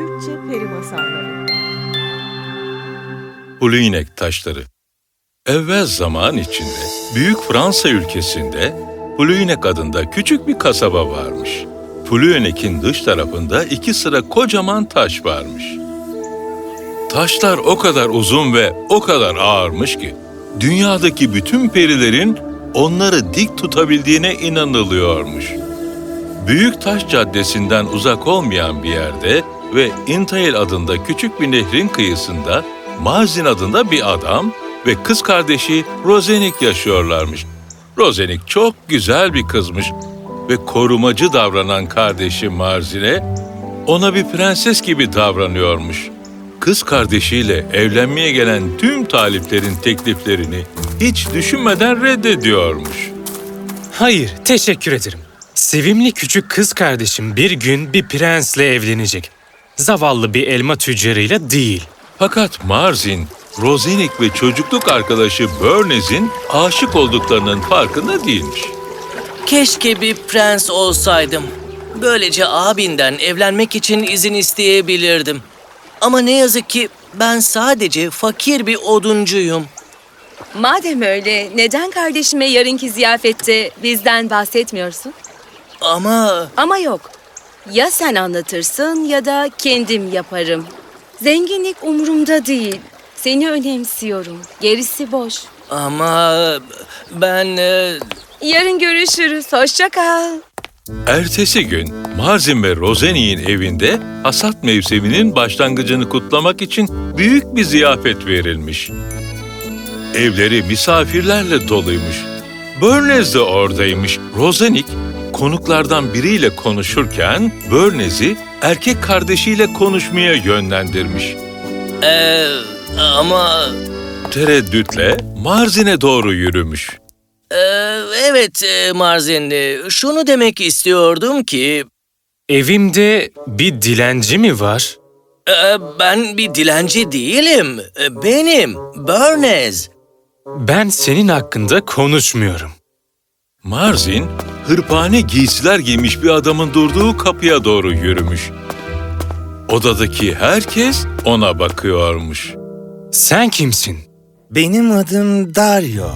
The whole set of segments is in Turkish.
Türkçe Peri Masalları Pulüinek taşları. Evvel zaman içinde Büyük Fransa ülkesinde Pulüinek adında küçük bir kasaba varmış. Pulüinek'in dış tarafında iki sıra kocaman taş varmış. Taşlar o kadar uzun ve o kadar ağırmış ki dünyadaki bütün perilerin onları dik tutabildiğine inanılıyormuş. Büyük Taş Caddesi'nden uzak olmayan bir yerde ve Intail adında küçük bir nehrin kıyısında Mazin adında bir adam ve kız kardeşi Rozenik yaşıyorlarmış. Rozenik çok güzel bir kızmış ve korumacı davranan kardeşi Marzin'e ona bir prenses gibi davranıyormuş. Kız kardeşiyle evlenmeye gelen tüm taliplerin tekliflerini hiç düşünmeden reddediyormuş. Hayır, teşekkür ederim. Sevimli küçük kız kardeşim bir gün bir prensle evlenecek. Zavallı bir elma tüccarıyla değil. Fakat Marzin, Rozenik ve çocukluk arkadaşı Bernez'in aşık olduklarının farkında değilmiş. Keşke bir prens olsaydım. Böylece abinden evlenmek için izin isteyebilirdim. Ama ne yazık ki ben sadece fakir bir oduncuyum. Madem öyle, neden kardeşime yarınki ziyafette bizden bahsetmiyorsun? Ama Ama yok. Ya sen anlatırsın ya da kendim yaparım. Zenginlik umurumda değil. Seni önemsiyorum. Gerisi boş. ama ben e, Yarın görüşürüz. Hoşça kal. Ertesi gün Marzin ve Rozenik'in evinde hasat mevsiminin başlangıcını kutlamak için büyük bir ziyafet verilmiş. Evleri misafirlerle doluymuş. Bernez de oradaymış. Rozenik konuklardan biriyle konuşurken Bernez'i erkek kardeşiyle konuşmaya yönlendirmiş. e, ama Tereddütle Marzin'e doğru yürümüş. e, evet e, Marzin e, şunu demek istiyordum ki Evimde bir dilenci mi var? e, ben bir dilenci değilim. E, Benim Bernez. Ben senin hakkında konuşmuyorum. Marzin, hırpane giysiler giymiş bir adamın durduğu kapıya doğru yürümüş. Odadaki herkes ona bakıyormuş. Sen kimsin? Benim adım Dario.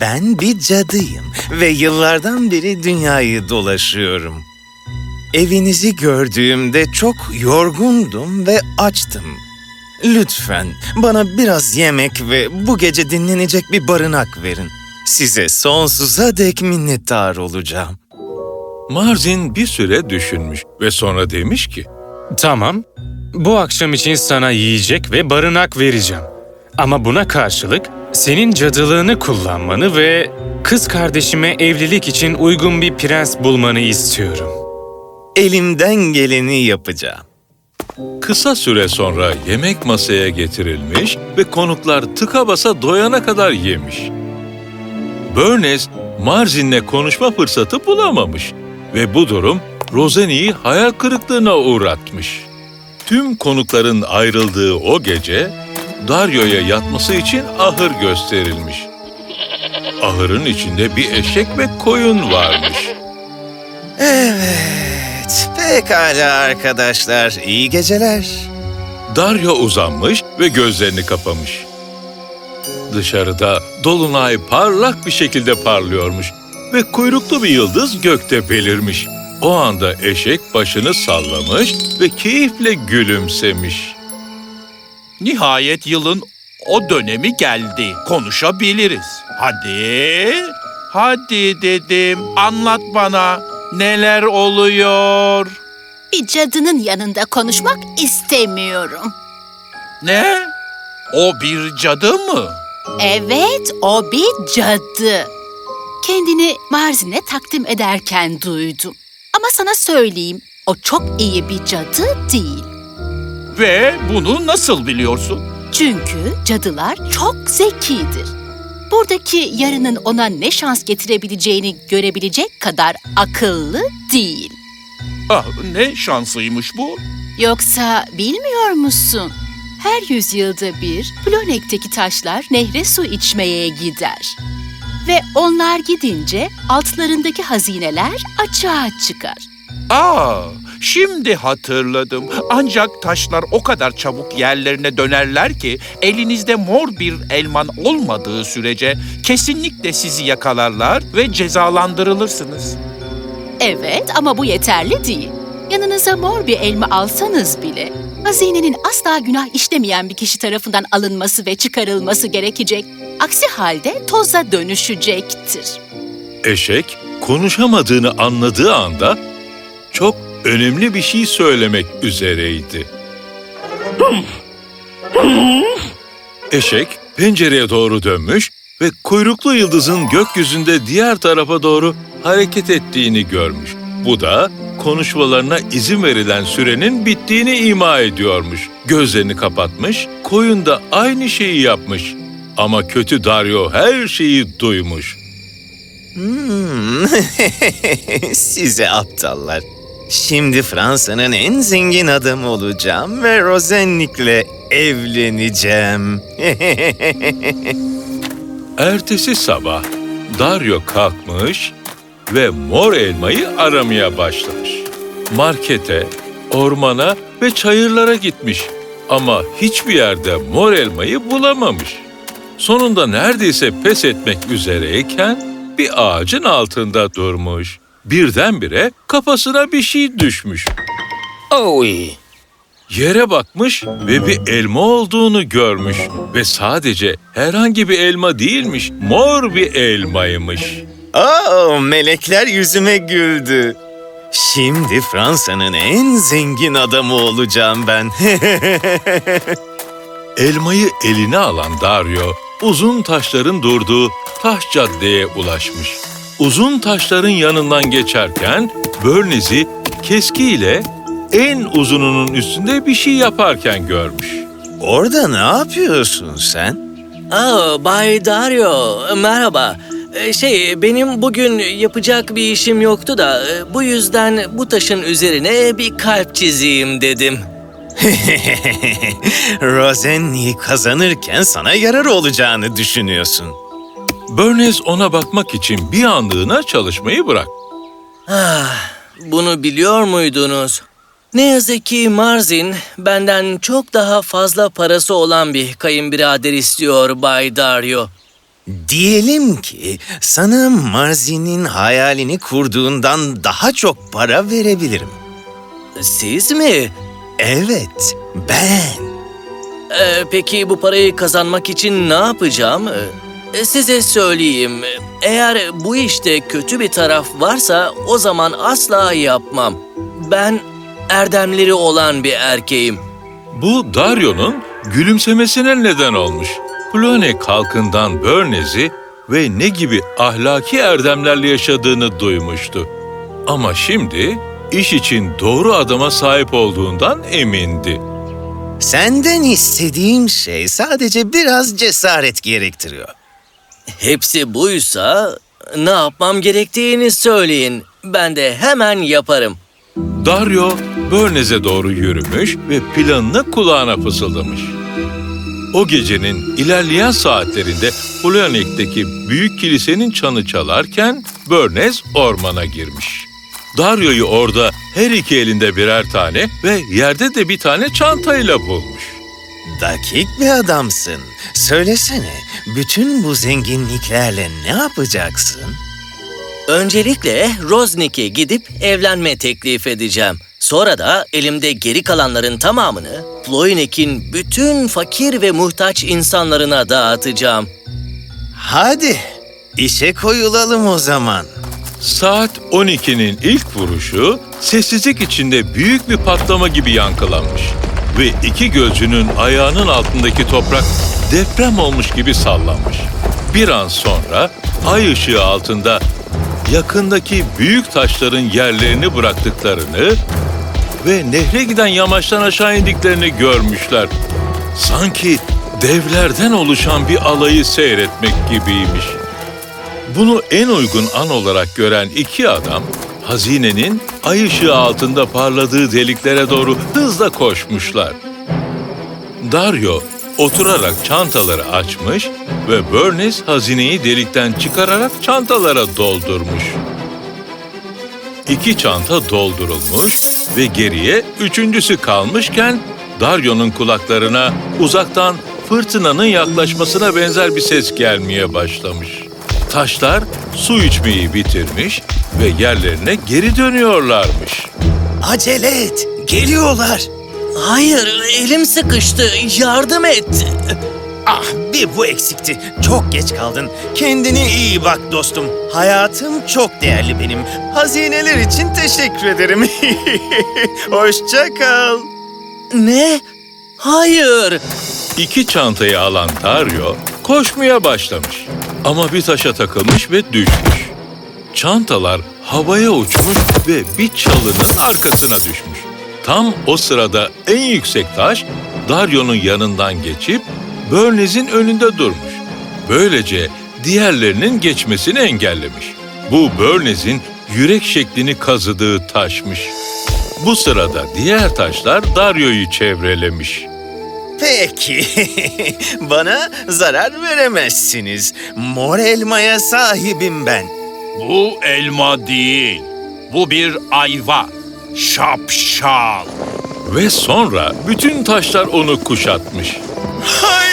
Ben bir cadıyım ve yıllardan beri dünyayı dolaşıyorum. Evinizi gördüğümde çok yorgundum ve açtım. Lütfen bana biraz yemek ve bu gece dinlenecek bir barınak verin. Size sonsuza dek minnettar olacağım. Marzin bir süre düşünmüş ve sonra demiş ki, Tamam. Bu akşam için sana yiyecek ve barınak vereceğim. Ama buna karşılık senin cadılığını kullanmanı ve kız kardeşime evlilik için uygun bir prens bulmanı istiyorum. Elimden geleni yapacağım. kısa süre sonra yemek masaya getirilmiş ve konuklar tıka basa doyana kadar yemiş. Bernez, Marzin'le konuşma fırsatı bulamamış ve bu durum Rozenik'i hayal kırıklığına uğratmış. Tüm konukların ayrıldığı o gece Dario'ya yatması için ahır gösterilmiş. Ahırın içinde bir eşek ve koyun varmış. Evet, pekala arkadaşlar. İyi geceler. Dario uzanmış ve gözlerini kapamış. Dışarıda dolunay parlak bir şekilde parlıyormuş ve kuyruklu bir yıldız gökte belirmiş. O anda eşek başını sallamış ve keyifle gülümsemiş. Nihayet yılın o dönemi geldi. Konuşabiliriz. Hadi. Hadi dedim. Anlat bana. Neler oluyor? Bir cadının yanında konuşmak istemiyorum. Ne? O bir cadı mı? Evet, o bir cadı. Kendini Marzin'e takdim ederken duydum. Ama sana söyleyeyim, o çok iyi bir cadı değil. Ve bunu nasıl biliyorsun? Çünkü cadılar çok zekidir. Buradaki yarının ona ne şans getirebileceğini görebilecek kadar akıllı değil. Ah, ne şansıymış bu? Yoksa bilmiyor musun? Her yüzyılda bir Plonek'teki taşlar nehre su içmeye gider. Ve onlar gidince altlarındaki hazineler açığa çıkar. Aa, Şimdi hatırladım. Ancak taşlar o kadar çabuk yerlerine dönerler ki elinizde mor bir elman olmadığı sürece kesinlikle sizi yakalarlar ve cezalandırılırsınız. Evet ama bu yeterli değil. Yanınıza mor bir elma alsanız bile hazinenin asla günah işlemeyen bir kişi tarafından alınması ve çıkarılması gerekecek. Aksi halde toza dönüşecektir. Eşek konuşamadığını anladığı anda çok önemli bir şey söylemek üzereydi. Eşek pencereye doğru dönmüş ve kuyruklu yıldızın gökyüzünde diğer tarafa doğru hareket ettiğini görmüş. Bu da konuşmalarına izin verilen sürenin bittiğini ima ediyormuş. Gözlerini kapatmış, koyun da aynı şeyi yapmış. Ama kötü Dario her şeyi duymuş. Hmm. Size aptallar. Şimdi Fransa'nın en zengin adamı olacağım ve Rosennik'le evleneceğim. Ertesi sabah Dario kalkmış ve mor elmayı aramaya başlamış. Markete, ormana ve çayırlara gitmiş ama hiçbir yerde mor elmayı bulamamış. Sonunda neredeyse pes etmek üzereyken bir ağacın altında durmuş. Birdenbire kafasına bir şey düşmüş. Oy. Yere bakmış ve bir elma olduğunu görmüş ve sadece herhangi bir elma değilmiş, mor bir elmaymış. Oo, melekler yüzüme güldü. Şimdi Fransa'nın en zengin adamı olacağım ben. Elmayı eline alan Dario, uzun taşların durduğu taş caddeye ulaşmış. Uzun taşların yanından geçerken Börnez'i keskiyle en uzununun üstünde bir şey yaparken görmüş. Orada ne yapıyorsun sen? Aa, Bay Dario, merhaba. Ee, Şey, benim bugün yapacak bir işim yoktu da e, bu yüzden bu taşın üzerine bir kalp çizeyim dedim. Rosenni'yi kazanırken sana yarar olacağını düşünüyorsun. Börnez ona bakmak için bir anlığına çalışmayı bırak. Ah, bunu biliyor muydunuz? Ne yazık ki Marzin benden çok daha fazla parası olan bir kayınbirader istiyor Bay Dario. Diyelim ki sana Marzi'nin hayalini kurduğundan daha çok para verebilirim. Siz mi? Evet, ben. Ee, peki bu parayı kazanmak için ne yapacağım? Ee, size söyleyeyim. Eğer bu işte kötü bir taraf varsa o zaman asla yapmam. Ben erdemleri olan bir erkeğim. Bu Dario'nun gülümsemesine neden olmuş. Plonek halkından Börnez'i ve ne gibi ahlaki erdemlerle yaşadığını duymuştu. Ama şimdi iş için doğru adama sahip olduğundan emindi. Senden istediğim şey sadece biraz cesaret gerektiriyor. Hepsi buysa ne yapmam gerektiğini söyleyin. Ben de hemen yaparım. Dario Börnez'e doğru yürümüş ve planını kulağına fısıldamış. O gecenin ilerleyen saatlerinde Plonik'teki büyük kilisenin çanı çalarken Börnez ormana girmiş. Dario'yu orada her iki elinde birer tane ve yerde de bir tane çantayla bulmuş. Dakik bir adamsın. Söylesene, bütün bu zenginliklerle ne yapacaksın? Öncelikle Roznik'e gidip evlenme teklif edeceğim. Sonra da elimde geri kalanların tamamını Ploynek'in bütün fakir ve muhtaç insanlarına dağıtacağım. Hadi, işe koyulalım o zaman. Saat 12'nin ilk vuruşu sessizlik içinde büyük bir patlama gibi yankılanmış. Ve iki gözcünün ayağının altındaki toprak deprem olmuş gibi sallanmış. Bir an sonra ay ışığı altında yakındaki büyük taşların yerlerini bıraktıklarını ve nehre giden yamaçtan aşağı indiklerini görmüşler. Sanki devlerden oluşan bir alayı seyretmek gibiymiş. Bunu en uygun an olarak gören iki adam, hazinenin ay ışığı altında parladığı deliklere doğru hızla koşmuşlar. Dario oturarak çantaları açmış ve Bernes hazineyi delikten çıkararak çantalara doldurmuş. İki çanta doldurulmuş ve geriye üçüncüsü kalmışken Daryo'nun kulaklarına uzaktan fırtınanın yaklaşmasına benzer bir ses gelmeye başlamış. Taşlar su içmeyi bitirmiş ve yerlerine geri dönüyorlarmış. Acele et, geliyorlar. Hayır, elim sıkıştı. Yardım et. Ah bir bu eksikti. Çok geç kaldın. Kendine iyi bak dostum. Hayatım çok değerli benim. Hazineler için teşekkür ederim. Hoşça kal. Ne? Hayır. İki çantayı alan Dario koşmaya başlamış. Ama bir taşa takılmış ve düşmüş. Çantalar havaya uçmuş ve bir çalının arkasına düşmüş. Tam o sırada en yüksek taş Dario'nun yanından geçip Börnez'in önünde durmuş. Böylece diğerlerinin geçmesini engellemiş. Bu Börnez'in yürek şeklini kazıdığı taşmış. Bu sırada diğer taşlar Dario'yu çevrelemiş. Peki. Bana zarar veremezsiniz. Mor elmaya sahibim ben. Bu elma değil. Bu bir ayva. Şapşal. Ve sonra bütün taşlar onu kuşatmış. Hayır.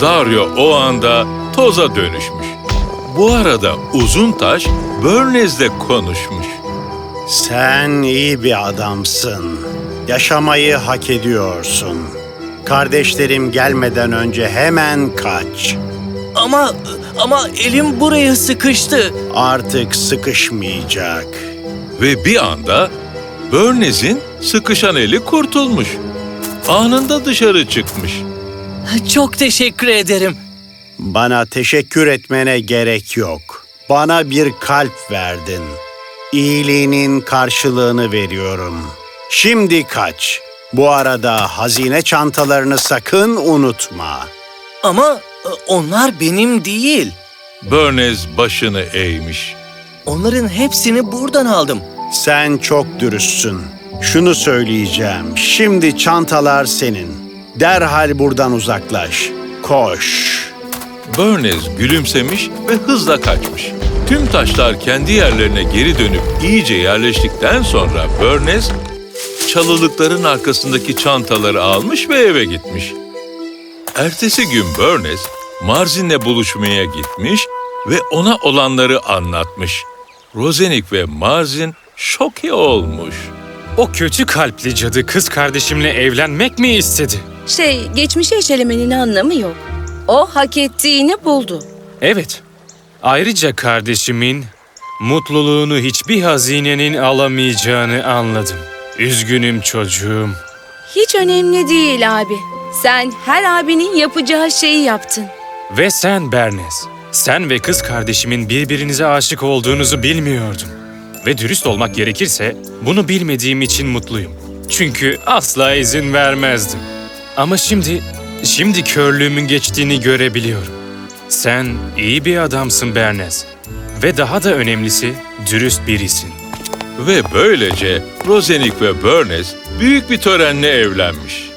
Dario o anda toza dönüşmüş. Bu arada uzun taş Börnez'le konuşmuş. Sen iyi bir adamsın. Yaşamayı hak ediyorsun. Kardeşlerim gelmeden önce hemen kaç. Ama ama elim buraya sıkıştı. Artık sıkışmayacak. Ve bir anda Börnez'in sıkışan eli kurtulmuş. Anında dışarı çıkmış. Çok teşekkür ederim. Bana teşekkür etmene gerek yok. Bana bir kalp verdin. İyiliğinin karşılığını veriyorum. Şimdi kaç. Bu arada hazine çantalarını sakın unutma. Ama e, onlar benim değil. Börnez başını eğmiş. Onların hepsini buradan aldım. Sen çok dürüstsün. Şunu söyleyeceğim. Şimdi çantalar senin. Derhal buradan uzaklaş. Koş. Börnez gülümsemiş ve hızla kaçmış. Tüm taşlar kendi yerlerine geri dönüp iyice yerleştikten sonra Börnez çalılıkların arkasındaki çantaları almış ve eve gitmiş. Ertesi gün Börnez Marzin'le buluşmaya gitmiş ve ona olanları anlatmış. Rozenik ve Marzin şoke olmuş. O kötü kalpli cadı kız kardeşimle evlenmek mi istedi? Şey, geçmişi eşelemenin anlamı yok. O hak ettiğini buldu. Evet. Ayrıca kardeşimin mutluluğunu hiçbir hazinenin alamayacağını anladım. Üzgünüm çocuğum. Hiç önemli değil abi. Sen her abinin yapacağı şeyi yaptın. Ve sen Bernez. Sen ve kız kardeşimin birbirinize aşık olduğunuzu bilmiyordum. Ve dürüst olmak gerekirse bunu bilmediğim için mutluyum. Çünkü asla izin vermezdim. Ama şimdi, şimdi körlüğümün geçtiğini görebiliyorum. Sen iyi bir adamsın Bernez. Ve daha da önemlisi dürüst birisin. Ve böylece Rozenik ve Börnez büyük bir törenle evlenmiş.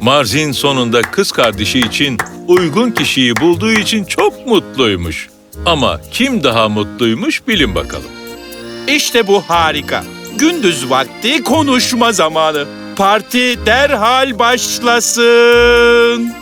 Marzin sonunda kız kardeşi için uygun kişiyi bulduğu için çok mutluymuş. Ama kim daha mutluymuş bilin bakalım. İşte bu harika. Gündüz vakti konuşma zamanı. Parti derhal başlasın.